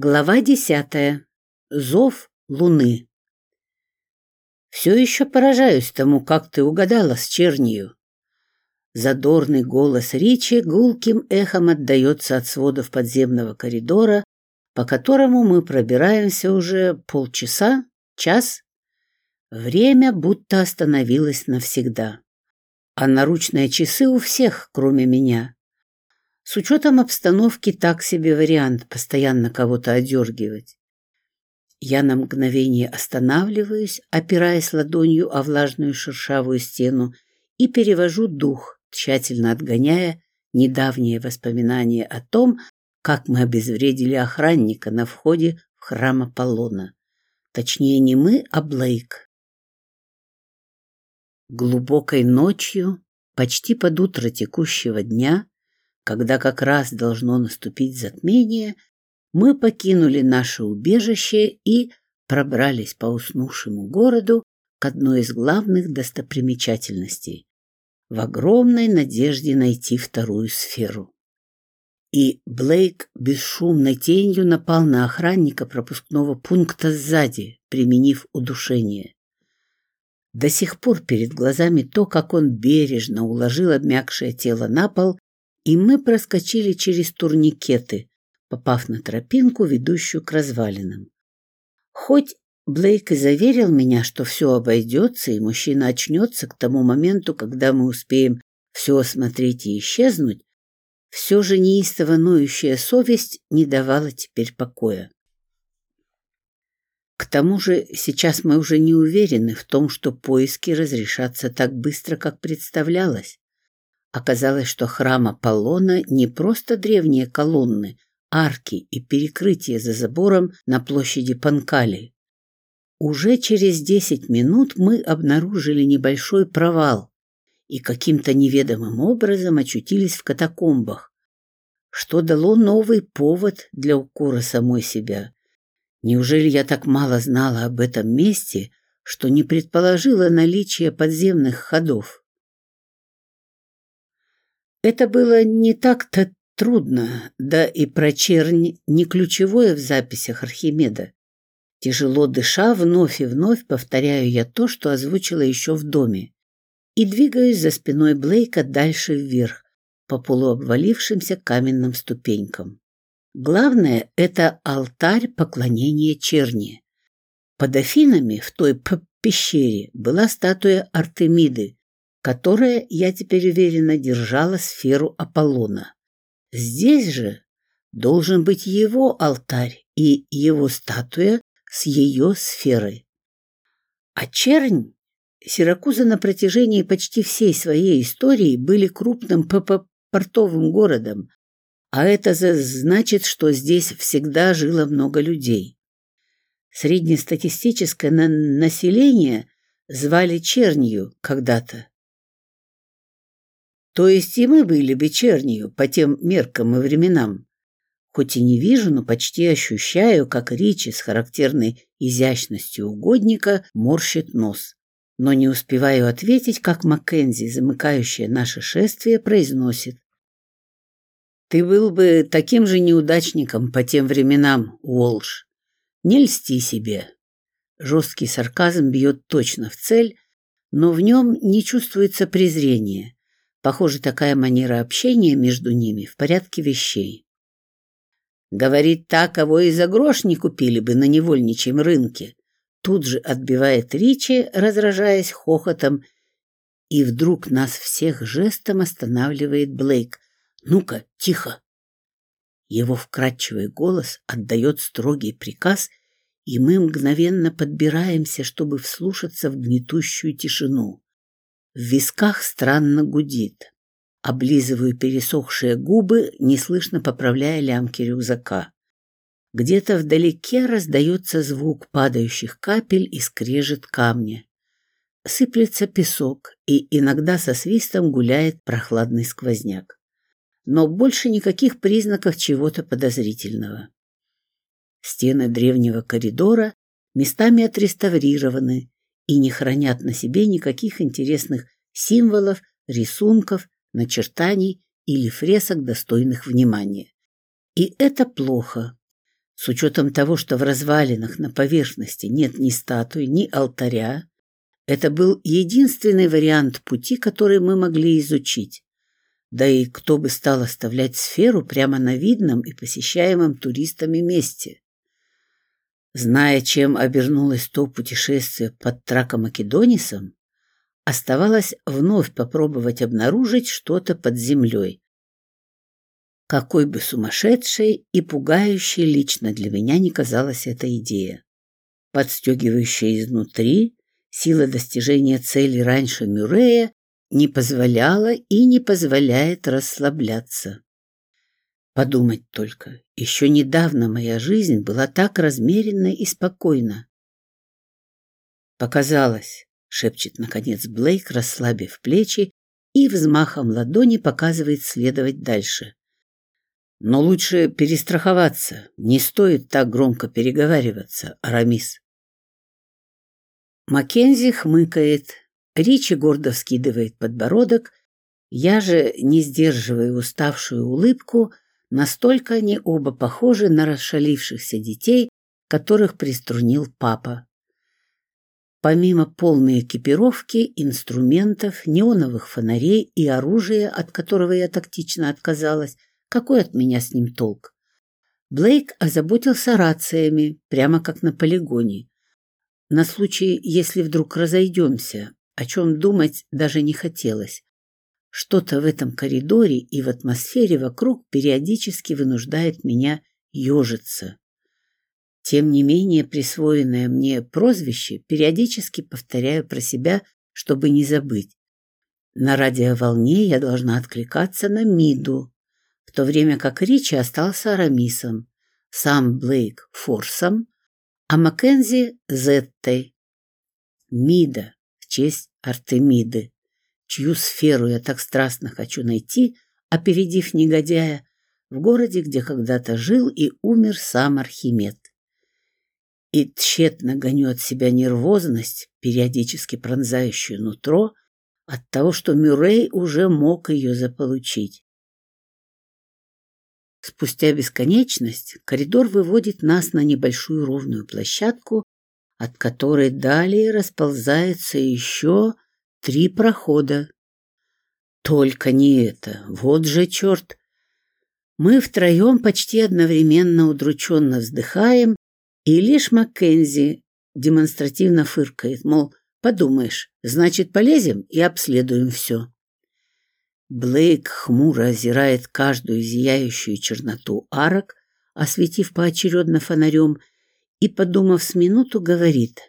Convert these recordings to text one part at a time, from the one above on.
Глава десятая. Зов Луны. Все еще поражаюсь тому, как ты угадала с чернию. Задорный голос Ричи гулким эхом отдается от сводов подземного коридора, по которому мы пробираемся уже полчаса, час. Время будто остановилось навсегда. А наручные часы у всех, кроме меня. С учетом обстановки так себе вариант постоянно кого-то одергивать. Я на мгновение останавливаюсь, опираясь ладонью о влажную шершавую стену и перевожу дух, тщательно отгоняя недавние воспоминания о том, как мы обезвредили охранника на входе в храм Аполлона. Точнее, не мы, а Блейк. Глубокой ночью, почти под утро текущего дня, когда как раз должно наступить затмение, мы покинули наше убежище и пробрались по уснувшему городу к одной из главных достопримечательностей в огромной надежде найти вторую сферу. И Блейк бесшумной тенью напал на охранника пропускного пункта сзади, применив удушение. До сих пор перед глазами то, как он бережно уложил обмякшее тело на пол и мы проскочили через турникеты, попав на тропинку, ведущую к развалинам. Хоть Блейк и заверил меня, что все обойдется, и мужчина очнется к тому моменту, когда мы успеем все осмотреть и исчезнуть, все же неистово ноющая совесть не давала теперь покоя. К тому же сейчас мы уже не уверены в том, что поиски разрешатся так быстро, как представлялось. Оказалось, что храм Аполлона не просто древние колонны, арки и перекрытия за забором на площади Панкали. Уже через десять минут мы обнаружили небольшой провал и каким-то неведомым образом очутились в катакомбах, что дало новый повод для укора самой себя. Неужели я так мало знала об этом месте, что не предположила наличие подземных ходов? Это было не так-то трудно, да и про чернь не ключевое в записях Архимеда. Тяжело дыша, вновь и вновь повторяю я то, что озвучила еще в доме, и двигаюсь за спиной Блейка дальше вверх, по полуобвалившимся каменным ступенькам. Главное — это алтарь поклонения черни. Под Афинами в той пещере была статуя Артемиды, которая, я теперь уверена, держала сферу Аполлона. Здесь же должен быть его алтарь и его статуя с ее сферой. А чернь Сиракузы на протяжении почти всей своей истории были крупным ПП портовым городом, а это значит, что здесь всегда жило много людей. Среднестатистическое на население звали чернью когда-то. То есть и мы были вечернюю по тем меркам и временам. Хоть и не вижу, но почти ощущаю, как Ричи с характерной изящностью угодника морщит нос. Но не успеваю ответить, как Маккензи, замыкающая наше шествие, произносит. «Ты был бы таким же неудачником по тем временам, Уолш. Не льсти себе». Жесткий сарказм бьет точно в цель, но в нем не чувствуется презрения. Похоже, такая манера общения между ними в порядке вещей. Говорит так, кого и за грош не купили бы на невольничьем рынке. Тут же отбивает Ричи, разражаясь хохотом, и вдруг нас всех жестом останавливает Блейк. «Ну-ка, тихо!» Его вкрадчивый голос отдает строгий приказ, и мы мгновенно подбираемся, чтобы вслушаться в гнетущую тишину. В висках странно гудит. Облизываю пересохшие губы, неслышно поправляя лямки рюкзака. Где-то вдалеке раздается звук падающих капель и скрежет камня. Сыплется песок, и иногда со свистом гуляет прохладный сквозняк. Но больше никаких признаков чего-то подозрительного. Стены древнего коридора местами отреставрированы, и не хранят на себе никаких интересных символов, рисунков, начертаний или фресок, достойных внимания. И это плохо. С учетом того, что в развалинах на поверхности нет ни статуи, ни алтаря, это был единственный вариант пути, который мы могли изучить. Да и кто бы стал оставлять сферу прямо на видном и посещаемом туристами месте? Зная, чем обернулось то путешествие под Тракомакедонисом, оставалось вновь попробовать обнаружить что-то под землей. Какой бы сумасшедшей и пугающей лично для меня не казалась эта идея. Подстегивающая изнутри, сила достижения цели раньше Мюррея не позволяла и не позволяет расслабляться. Подумать только, еще недавно моя жизнь была так размеренна и спокойна. «Показалось», — шепчет наконец Блейк, расслабив плечи, и взмахом ладони показывает следовать дальше. «Но лучше перестраховаться, не стоит так громко переговариваться, Арамис». Маккензи хмыкает, Ричи гордо вскидывает подбородок, я же, не сдерживая уставшую улыбку, настолько они оба похожи на расшалившихся детей, которых приструнил папа. Помимо полной экипировки, инструментов, неоновых фонарей и оружия, от которого я тактично отказалась, какой от меня с ним толк? Блейк озаботился рациями, прямо как на полигоне. На случай, если вдруг разойдемся, о чем думать даже не хотелось. Что-то в этом коридоре и в атмосфере вокруг периодически вынуждает меня ежиться. Тем не менее, присвоенное мне прозвище периодически повторяю про себя, чтобы не забыть. На радиоволне я должна откликаться на Миду, в то время как Ричи остался Арамисом, сам Блейк — Форсом, а Маккензи — Зеттой. Мида в честь Артемиды, чью сферу я так страстно хочу найти, опередив негодяя, в городе, где когда-то жил и умер сам Архимед. И тщетно гоню от себя нервозность, периодически пронзающую нутро, от того, что Мюррей уже мог ее заполучить. Спустя бесконечность коридор выводит нас на небольшую ровную площадку, от которой далее расползается еще три прохода. Только не это, вот же черт! Мы втроем почти одновременно удрученно вздыхаем, и лишь Маккензи демонстративно фыркает, мол, подумаешь, значит, полезем и обследуем все. Блейк хмуро озирает каждую зияющую черноту арок, осветив поочередно фонарем, и, подумав с минуту, говорит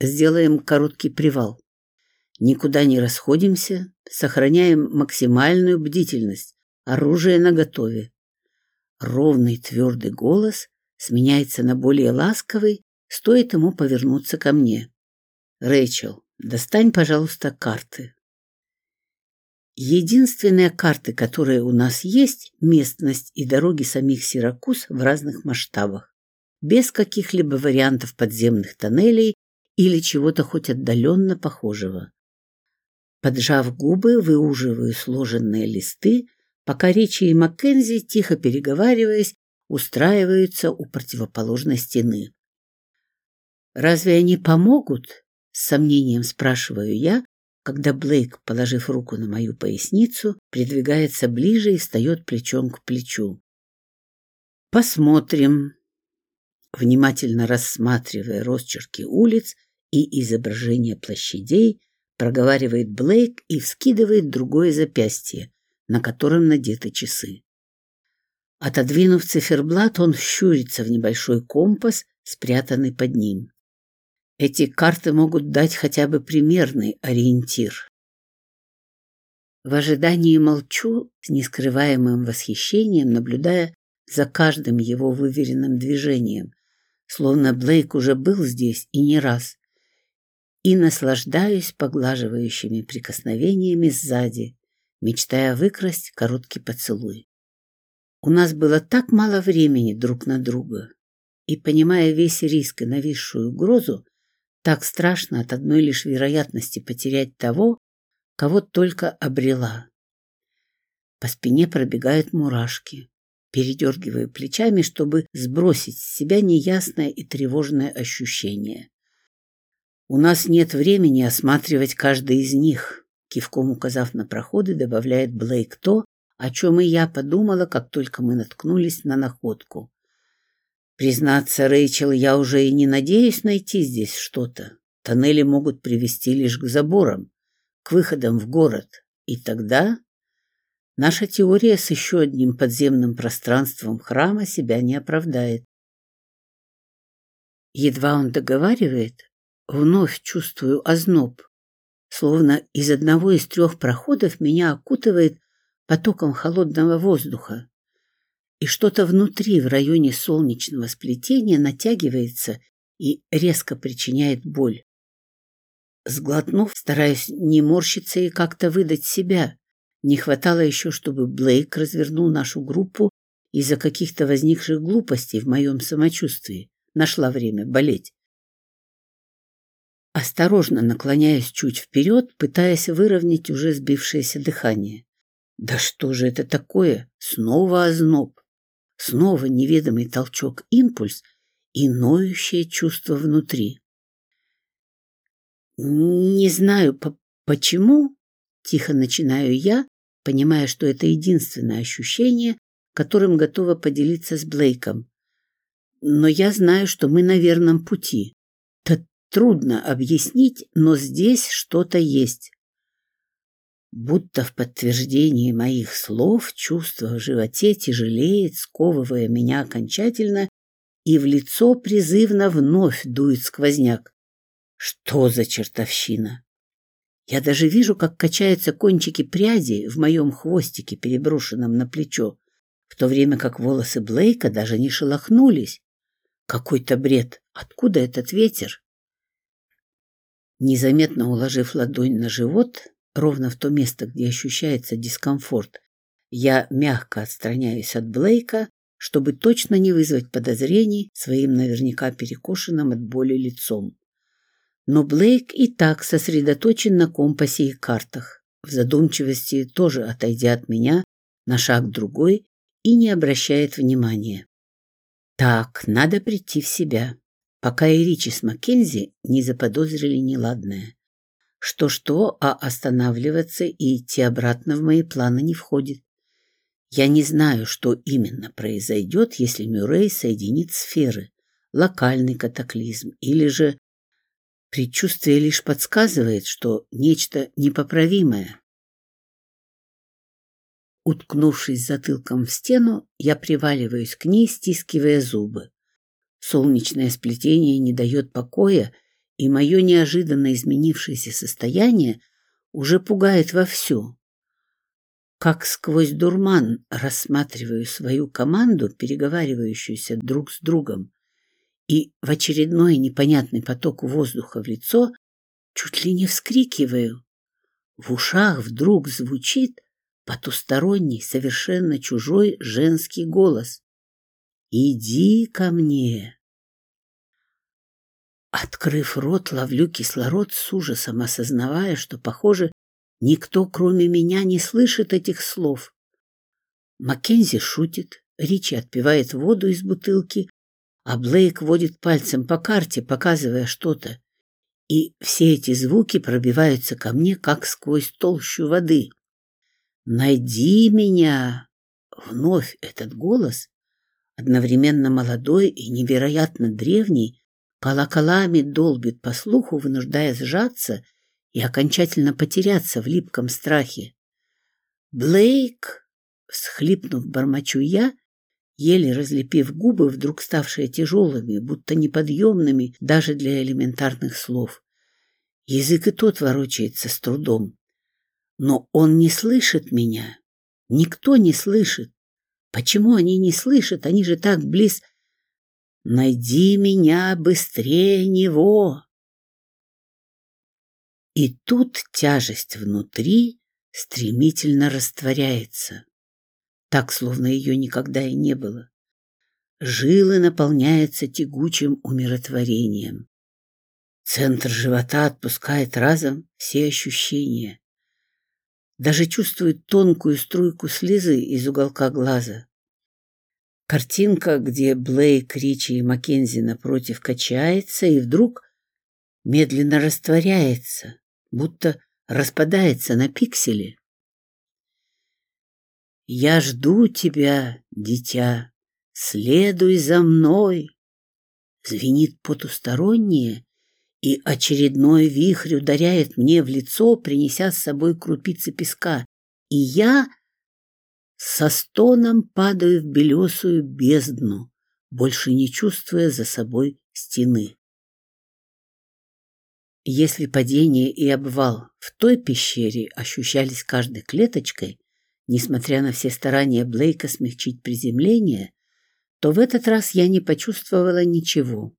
«Сделаем короткий привал. Никуда не расходимся, сохраняем максимальную бдительность, оружие наготове». Ровный твердый голос сменяется на более ласковый, стоит ему повернуться ко мне. «Рэйчел, достань, пожалуйста, карты». Единственные карты, которые у нас есть, местность и дороги самих Сиракуз в разных масштабах без каких-либо вариантов подземных тоннелей или чего-то хоть отдаленно похожего. Поджав губы, выуживаю сложенные листы, пока Ричи и Маккензи, тихо переговариваясь, устраиваются у противоположной стены. «Разве они помогут?» — с сомнением спрашиваю я, когда Блейк, положив руку на мою поясницу, придвигается ближе и встает плечом к плечу. «Посмотрим», внимательно рассматривая росчерки улиц и изображения площадей, проговаривает Блейк и вскидывает другое запястье, на котором надеты часы. Отодвинув циферблат, он щурится в небольшой компас, спрятанный под ним. Эти карты могут дать хотя бы примерный ориентир. В ожидании молчу, с нескрываемым восхищением, наблюдая за каждым его выверенным движением, словно Блейк уже был здесь и не раз, и наслаждаюсь поглаживающими прикосновениями сзади, мечтая выкрасть короткий поцелуй. У нас было так мало времени друг на друга, и, понимая весь риск и нависшую угрозу, так страшно от одной лишь вероятности потерять того, кого только обрела. По спине пробегают мурашки. передергиваю плечами, чтобы сбросить с себя неясное и тревожное ощущение. «У нас нет времени осматривать каждый из них», кивком указав на проходы, добавляет Блейк то, о чем и я подумала, как только мы наткнулись на находку. Признаться, Рэйчел, я уже и не надеюсь найти здесь что-то. Тоннели могут привести лишь к заборам, к выходам в город. И тогда наша теория с еще одним подземным пространством храма себя не оправдает. Едва он договаривает, вновь чувствую озноб, словно из одного из трех проходов меня окутывает потоком холодного воздуха, и что-то внутри в районе солнечного сплетения натягивается и резко причиняет боль. Сглотнув, стараюсь не морщиться и как-то выдать себя. Не хватало еще, чтобы Блейк развернул нашу группу из-за каких-то возникших глупостей в моем самочувствии. Нашла время болеть. Осторожно наклоняясь чуть вперед, пытаясь выровнять уже сбившееся дыхание. Да что же это такое? Снова озноб. Снова неведомый толчок-импульс и ноющее чувство внутри. Не знаю, по почему, тихо начинаю я, понимая, что это единственное ощущение, которым готова поделиться с Блейком. Но я знаю, что мы на верном пути. Трудно объяснить, но здесь что-то есть. Будто в подтверждении моих слов чувство в животе тяжелеет, сковывая меня окончательно, и в лицо призывно вновь дует сквозняк. Что за чертовщина? Я даже вижу, как качаются кончики пряди в моем хвостике, переброшенном на плечо, в то время как волосы Блейка даже не шелохнулись. Какой-то бред. Откуда этот ветер? Незаметно уложив ладонь на живот, ровно в то место, где ощущается дискомфорт, я мягко отстраняюсь от Блейка, чтобы точно не вызвать подозрений своим наверняка перекошенным от боли лицом. Но Блейк и так сосредоточен на компасе и картах, в задумчивости тоже отойдя от меня на шаг другой и не обращает внимания. Так, надо прийти в себя, пока и Ричи с Маккензи не заподозрили неладное. Что-что, а останавливаться и идти обратно в мои планы не входит. Я не знаю, что именно произойдет, если Мюррей соединит сферы, локальный катаклизм или же Предчувствие лишь подсказывает, что нечто непоправимое. Уткнувшись затылком в стену, я приваливаюсь к ней, стискивая зубы. Солнечное сплетение не дает покоя, и мое неожиданно изменившееся состояние уже пугает вовсю. Как сквозь дурман рассматриваю свою команду, переговаривающуюся друг с другом, и в очередной непонятный поток воздуха в лицо чуть ли не вскрикиваю. В ушах вдруг звучит потусторонний, совершенно чужой женский голос. «Иди ко мне!» Открыв рот, ловлю кислород с ужасом, осознавая, что, похоже, никто, кроме меня, не слышит этих слов. Маккензи шутит, Ричи отпивает воду из бутылки, а Блейк водит пальцем по карте, показывая что-то. И все эти звуки пробиваются ко мне, как сквозь толщу воды. «Найди меня!» Вновь этот голос, одновременно молодой и невероятно древний, колоколами долбит по слуху, вынуждая сжаться и окончательно потеряться в липком страхе. «Блейк!» — всхлипнув, бормочу я еле разлепив губы, вдруг ставшие тяжелыми, будто неподъемными даже для элементарных слов. Язык и тот ворочается с трудом. Но он не слышит меня. Никто не слышит. Почему они не слышат? Они же так близ... Найди меня быстрее него. И тут тяжесть внутри стремительно растворяется так, словно ее никогда и не было. Жилы наполняются тягучим умиротворением. Центр живота отпускает разом все ощущения. Даже чувствует тонкую струйку слезы из уголка глаза. Картинка, где Блейк, Ричи и Маккензи напротив качается и вдруг медленно растворяется, будто распадается на пиксели. «Я жду тебя, дитя, следуй за мной!» Звенит потустороннее, и очередной вихрь ударяет мне в лицо, принеся с собой крупицы песка, и я со стоном падаю в белесую бездну, больше не чувствуя за собой стены. Если падение и обвал в той пещере ощущались каждой клеточкой, несмотря на все старания Блейка смягчить приземление, то в этот раз я не почувствовала ничего.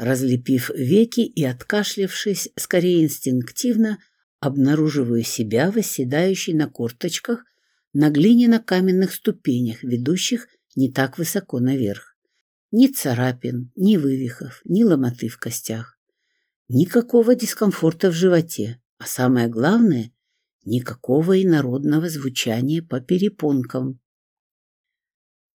Разлепив веки и откашлявшись, скорее инстинктивно, обнаруживаю себя восседающей на корточках на глиняно-каменных ступенях, ведущих не так высоко наверх. Ни царапин, ни вывихов, ни ломоты в костях. Никакого дискомфорта в животе, а самое главное — никакого инородного звучания по перепонкам.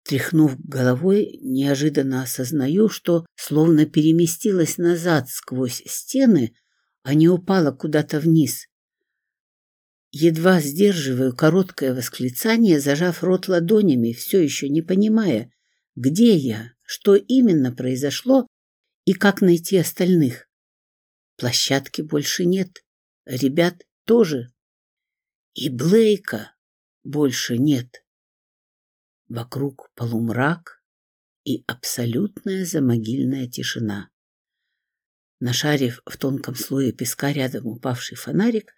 Тряхнув головой, неожиданно осознаю, что словно переместилась назад сквозь стены, а не упала куда-то вниз. Едва сдерживаю короткое восклицание, зажав рот ладонями, все еще не понимая, где я, что именно произошло и как найти остальных. Площадки больше нет, ребят тоже. И Блейка больше нет. Вокруг полумрак и абсолютная замогильная тишина. Нашарив в тонком слое песка рядом упавший фонарик,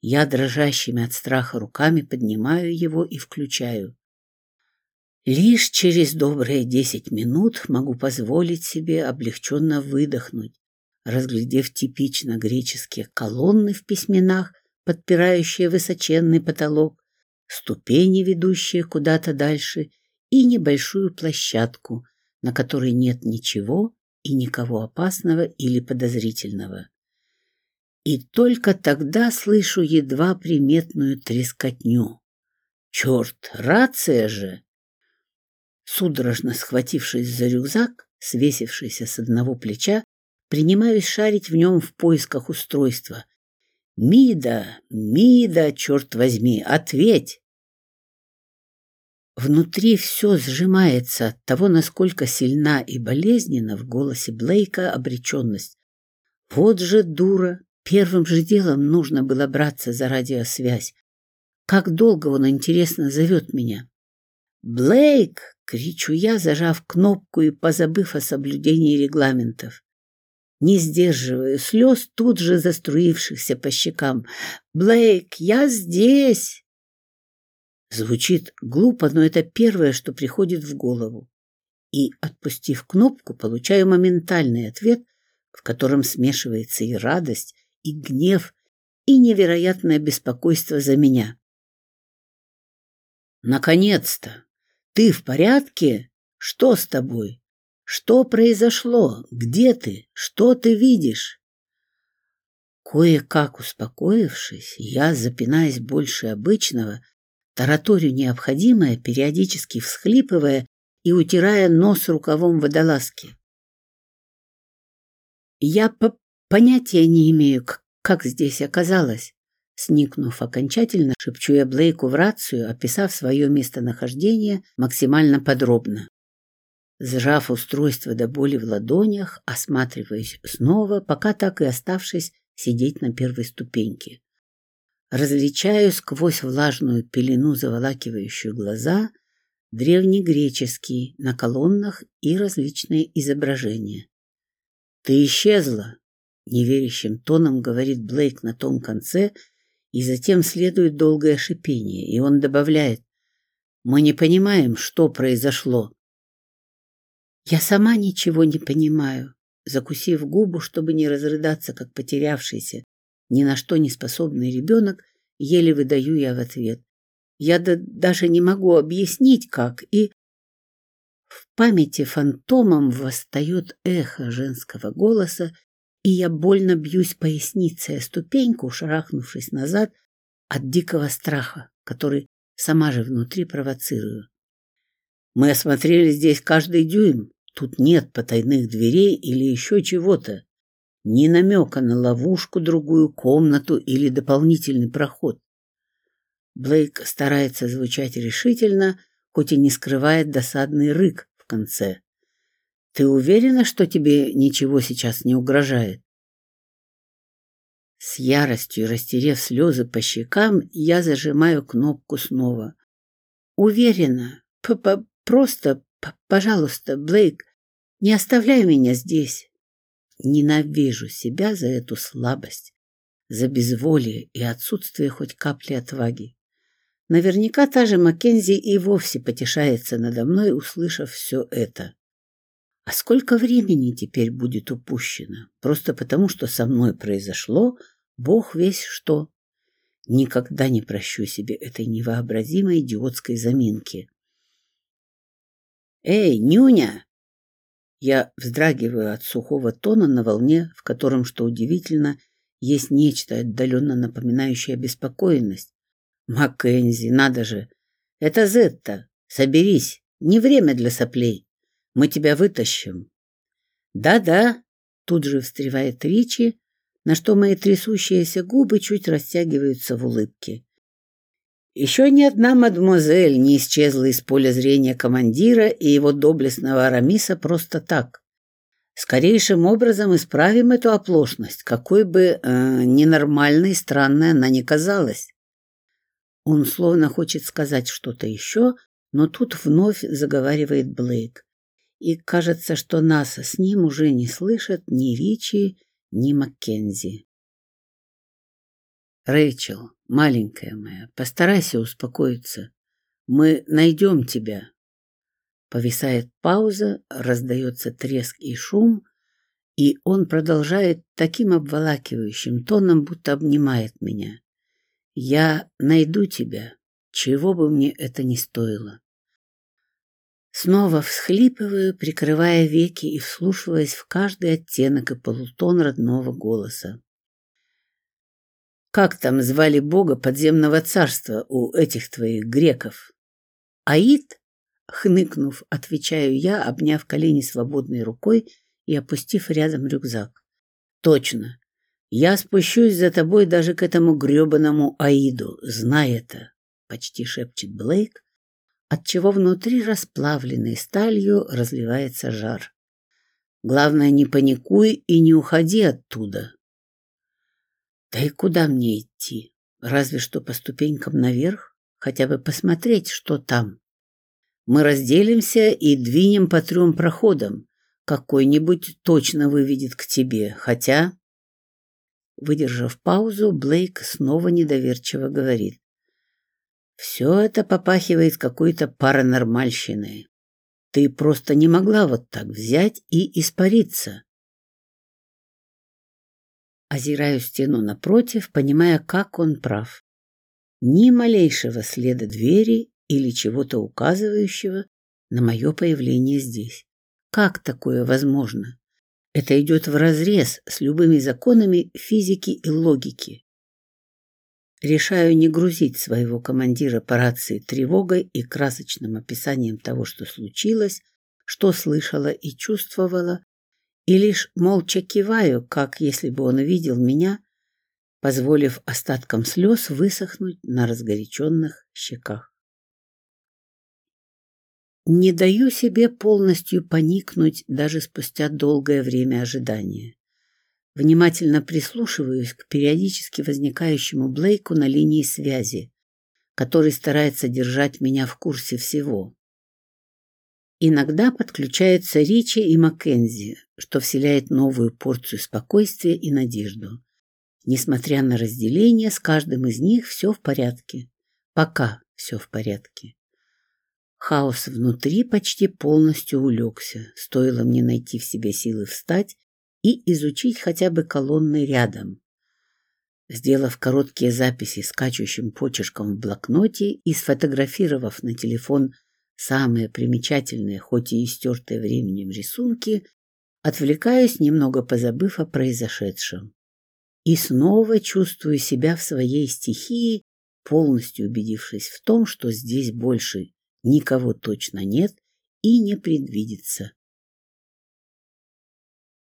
я дрожащими от страха руками поднимаю его и включаю. Лишь через добрые десять минут могу позволить себе облегченно выдохнуть, разглядев типично греческие колонны в письменах, подпирающие высоченный потолок, ступени, ведущие куда-то дальше, и небольшую площадку, на которой нет ничего и никого опасного или подозрительного. И только тогда слышу едва приметную трескотню. Черт, рация же! Судорожно схватившись за рюкзак, свесившийся с одного плеча, принимаюсь шарить в нем в поисках устройства. «Мида, Мида, черт возьми, ответь!» Внутри все сжимается от того, насколько сильна и болезненна в голосе Блейка обреченность. Вот же дура! Первым же делом нужно было браться за радиосвязь. Как долго он, интересно, зовет меня? «Блейк!» — кричу я, зажав кнопку и позабыв о соблюдении регламентов. Не сдерживаю слез, тут же заструившихся по щекам. «Блейк, я здесь!» Звучит глупо, но это первое, что приходит в голову. И, отпустив кнопку, получаю моментальный ответ, в котором смешивается и радость, и гнев, и невероятное беспокойство за меня. «Наконец-то! Ты в порядке? Что с тобой? Что произошло? Где ты? Что ты видишь?» Кое-как успокоившись, я, запинаясь больше обычного, тараторю необходимое, периодически всхлипывая и утирая нос рукавом водолазки. Я по понятия не имею, как здесь оказалось. Сникнув окончательно, шепчу я Блейку в рацию, описав свое местонахождение максимально подробно. Сжав устройство до боли в ладонях, осматриваюсь снова, пока так и оставшись сидеть на первой ступеньке. Различаю сквозь влажную пелену, заволакивающую глаза, древнегреческие на колоннах и различные изображения. «Ты исчезла!» — неверящим тоном говорит Блейк на том конце, и затем следует долгое шипение, и он добавляет «Мы не понимаем, что произошло». «Я сама ничего не понимаю», закусив губу, чтобы не разрыдаться, как потерявшийся, ни на что не способный ребенок, еле выдаю я в ответ. Я да даже не могу объяснить, как, и... В памяти фантомом восстает эхо женского голоса, и я больно бьюсь поясницей о ступеньку, шарахнувшись назад от дикого страха, который сама же внутри провоцирую. Мы осмотрели здесь каждый дюйм. Тут нет потайных дверей или еще чего-то. Ни намека на ловушку, другую комнату или дополнительный проход. Блейк старается звучать решительно, хоть и не скрывает досадный рык в конце. «Ты уверена, что тебе ничего сейчас не угрожает?» С яростью растерев слезы по щекам, я зажимаю кнопку снова. «Уверена. П -п Просто, пожалуйста, Блейк, не оставляй меня здесь. Ненавижу себя за эту слабость, за безволие и отсутствие хоть капли отваги. Наверняка та же Маккензи и вовсе потешается надо мной, услышав все это. А сколько времени теперь будет упущено? Просто потому, что со мной произошло, бог весь что. Никогда не прощу себе этой невообразимой идиотской заминки. «Эй, нюня!» Я вздрагиваю от сухого тона на волне, в котором, что удивительно, есть нечто отдаленно напоминающее беспокоенность. Маккензи, надо же. Это Зетта. Соберись. Не время для соплей. Мы тебя вытащим. Да-да, тут же встревает Ричи, на что мои трясущиеся губы чуть растягиваются в улыбке. Еще ни одна мадемуазель не исчезла из поля зрения командира и его доблестного Арамиса просто так. Скорейшим образом исправим эту оплошность, какой бы э, ненормальной и странной она ни казалась. Он словно хочет сказать что-то еще, но тут вновь заговаривает Блейк. И кажется, что нас с ним уже не слышат ни Ричи, ни Маккензи. Рэйчел, маленькая моя, постарайся успокоиться. Мы найдем тебя. Повисает пауза, раздается треск и шум, и он продолжает таким обволакивающим тоном, будто обнимает меня. Я найду тебя, чего бы мне это ни стоило. Снова всхлипываю, прикрывая веки и вслушиваясь в каждый оттенок и полутон родного голоса. Как там звали бога подземного царства у этих твоих греков? Аид? Хныкнув, отвечаю я, обняв колени свободной рукой и опустив рядом рюкзак. Точно. «Я спущусь за тобой даже к этому гребаному Аиду, знай это», — почти шепчет Блейк, отчего внутри расплавленной сталью разливается жар. «Главное, не паникуй и не уходи оттуда». «Да и куда мне идти? Разве что по ступенькам наверх, хотя бы посмотреть, что там. Мы разделимся и двинем по трем проходам. Какой-нибудь точно выведет к тебе, хотя...» Выдержав паузу, Блейк снова недоверчиво говорит. «Все это попахивает какой-то паранормальщиной. Ты просто не могла вот так взять и испариться». Озираю стену напротив, понимая, как он прав. Ни малейшего следа двери или чего-то указывающего на мое появление здесь. Как такое возможно? Это идет вразрез с любыми законами физики и логики. Решаю не грузить своего командира по рации тревогой и красочным описанием того, что случилось, что слышала и чувствовала, и лишь молча киваю, как если бы он видел меня, позволив остаткам слез высохнуть на разгоряченных щеках. Не даю себе полностью поникнуть даже спустя долгое время ожидания. Внимательно прислушиваюсь к периодически возникающему Блейку на линии связи, который старается держать меня в курсе всего. Иногда подключаются Ричи и Маккензи, что вселяет новую порцию спокойствия и надежду. Несмотря на разделение, с каждым из них все в порядке. Пока все в порядке. Хаос внутри почти полностью улегся, стоило мне найти в себе силы встать и изучить хотя бы колонны рядом. Сделав короткие записи скачущим почерком в блокноте и сфотографировав на телефон самые примечательные, хоть и истертые временем рисунки, отвлекаюсь, немного позабыв о произошедшем. И снова чувствую себя в своей стихии, полностью убедившись в том, что здесь больше никого точно нет и не предвидится.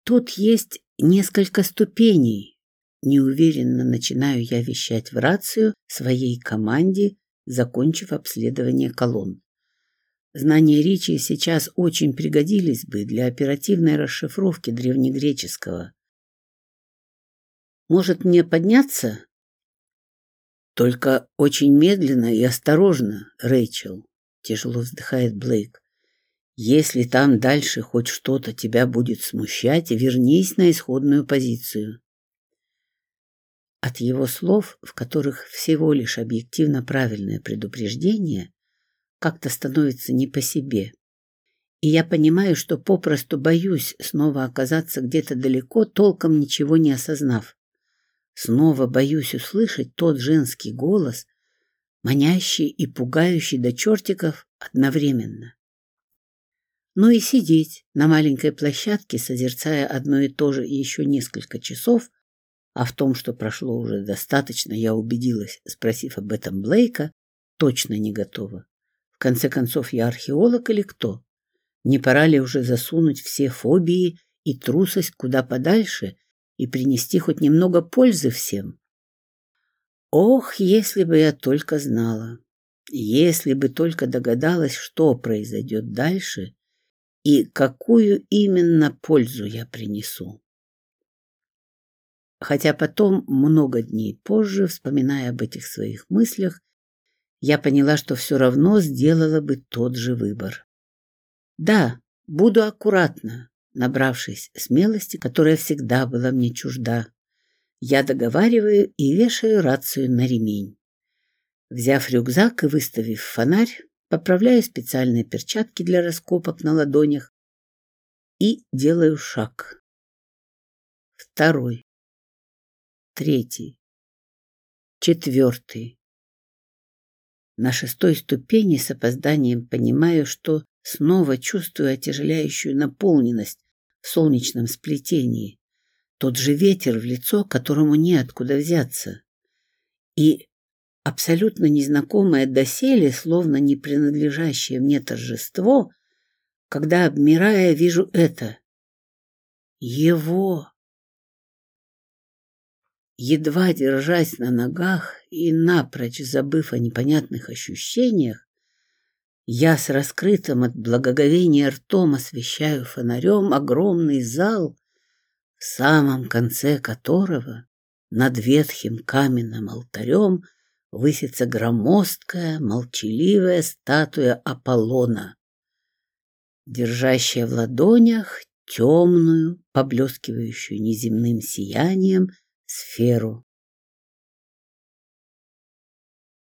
Тут есть несколько ступеней. Неуверенно начинаю я вещать в рацию своей команде, закончив обследование колонн. Знания Ричи сейчас очень пригодились бы для оперативной расшифровки древнегреческого. Может, мне подняться? Только очень медленно и осторожно, Рэйчел, тяжело вздыхает Блейк. Если там дальше хоть что-то тебя будет смущать, вернись на исходную позицию. От его слов, в которых всего лишь объективно правильное предупреждение, как-то становится не по себе. И я понимаю, что попросту боюсь снова оказаться где-то далеко, толком ничего не осознав. Снова боюсь услышать тот женский голос, манящий и пугающий до чертиков одновременно. Ну и сидеть на маленькой площадке, созерцая одно и то же еще несколько часов, а в том, что прошло уже достаточно, я убедилась, спросив об этом Блейка, точно не готова. Конце концов, я археолог или кто? Не пора ли уже засунуть все фобии и трусость куда подальше и принести хоть немного пользы всем. Ох, если бы я только знала, если бы только догадалась, что произойдет дальше и какую именно пользу я принесу. Хотя потом, много дней позже, вспоминая об этих своих мыслях, я поняла, что все равно сделала бы тот же выбор. Да, буду аккуратна, Набравшись смелости, которая всегда была мне чужда, я договариваю и вешаю рацию на ремень. Взяв рюкзак и выставив фонарь, поправляю специальные перчатки для раскопок на ладонях и делаю шаг. Второй. Третий. Четвертый. На шестой ступени с опозданием понимаю, что снова чувствую отяжеляющую наполненность, в солнечном сплетении. Тот же ветер в лицо, которому неоткуда взяться. И абсолютно незнакомое доселе, словно не принадлежащее мне торжество, когда, обмирая, вижу это. Его! Едва держась на ногах и напрочь забыв о непонятных ощущениях, я с раскрытым от благоговения ртом освещаю фонарем огромный зал, в самом конце которого над ветхим каменным алтарем высится громоздкая, молчаливая статуя Аполлона, держащая в ладонях темную, поблескивающую неземным сиянием сферу.